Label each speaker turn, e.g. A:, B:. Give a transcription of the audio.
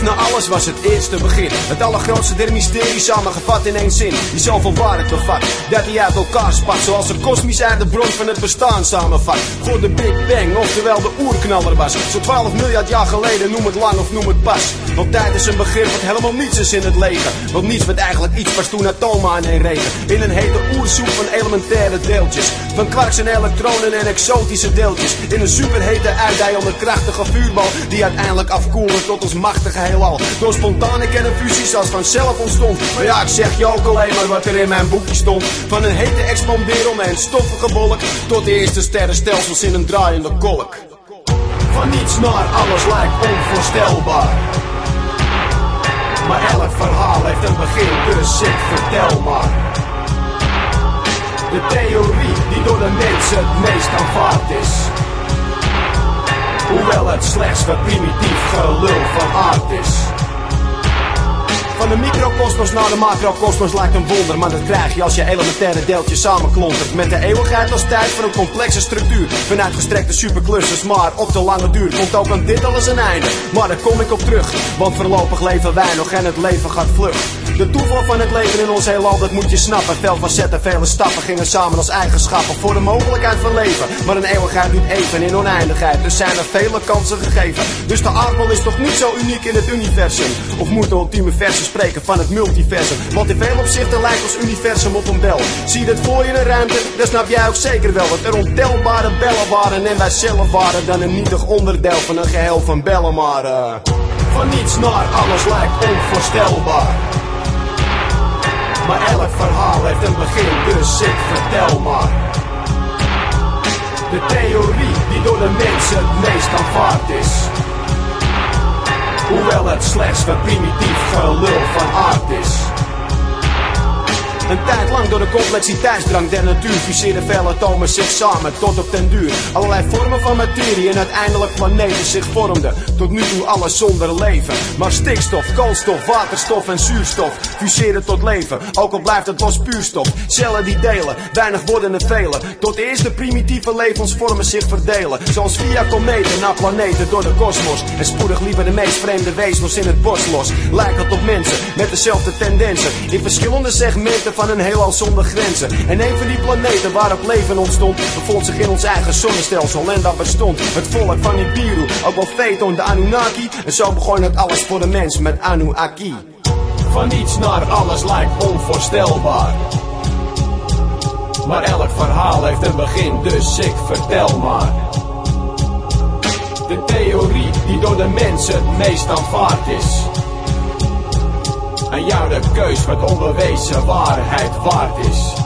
A: na alles was het eerste begin. Het allergrootste der mysterie samengevat in één zin. Die zoveel waarheid bevat. Dat hij uit elkaar spat. Zoals een kosmisch uit de bron van het bestaan samenvat. Voor de Big Bang, oftewel de oerknaller was. Zo'n 12 miljard jaar geleden, noem het lang of noem het pas. Want tijd is een begrip wat helemaal niets is in het leven. Want niets werd eigenlijk iets pas toen atomen aan een regen. In een hete oersoep van elementaire deeltjes. Van kwarks en elektronen en exotische deeltjes. In een superhete uitdij onder krachtige vuurbal. Die uiteindelijk afkoelde tot ons machtige heelal. Door spontane kernfusies als vanzelf ontstond. Maar ja, ik zeg je ook alleen maar wat er in mijn boekje stond. Van een hete expanderende en stoffige wolk. Tot de eerste sterrenstelsels in een draaiende kolk. Van niets naar alles lijkt onvoorstelbaar. Maar elk verhaal heeft een begin, dus ik vertel maar. De theorie die door de mensen het meest aanvaard is. Hoewel het slechts wat primitief gelul van aard is. Van de microcosmos naar de macrocosmos lijkt een wonder, maar dat krijg je als je elementaire deeltjes samenklontert. Met de eeuwigheid als tijd voor een complexe structuur. Van uitgestrekte superclusters, maar op de lange duur komt ook aan dit alles een einde. Maar daar kom ik op terug, want voorlopig leven wij nog en het leven gaat vlug. De toeval van het leven in ons heelal, dat moet je snappen. Veel facetten, vele stappen gingen samen als eigenschappen voor de mogelijkheid van leven. Maar een eeuwigheid doet even in oneindigheid, dus zijn er vele kansen gegeven. Dus de aardbol is toch niet zo uniek in het universum? Of moet de ultieme versen spreken van het multiversum? Want in veel opzichten lijkt ons universum op een bel. Zie het voor je in ruimte, dan snap jij ook zeker wel dat er ontelbare bellen waren. En wij zelf waren dan een nietig onderdeel van een geheel van bellen. Maar van niets naar alles lijkt onvoorstelbaar. Maar elk verhaal heeft een begin, dus ik vertel maar. De theorie die door de mensen het meest aanvaard is. Hoewel het slechts een primitief gelul van aard is. Een tijd lang door de complexiteitsdrang der natuur fuseerden vele atomen zich samen tot op den duur. Allerlei vormen van materie en uiteindelijk planeten zich vormden. Tot nu toe alles zonder leven. Maar stikstof, koolstof, waterstof en zuurstof fuseren tot leven. Ook al blijft het los puurstof. Cellen die delen, weinig worden er vele. Tot eerst de primitieve levensvormen zich verdelen. Zoals via kometen naar planeten door de kosmos. En spoedig liever de meest vreemde wezens in het bos los. Lijken op mensen met dezelfde tendensen. In verschillende segmenten van een heelal zonder grenzen. En een van die planeten waarop leven ontstond, bevond zich in ons eigen zonnestelsel. En dat bestond het volk van Nibiru, ook wel Phaeton, de Anunnaki. En zo begon het alles voor de mens met Anunnaki. Van niets naar alles lijkt onvoorstelbaar. Maar elk verhaal heeft een begin, dus ik vertel maar. De theorie die door de mensen het meest aanvaard is. En jou de keus wat onbewezen waarheid waard is.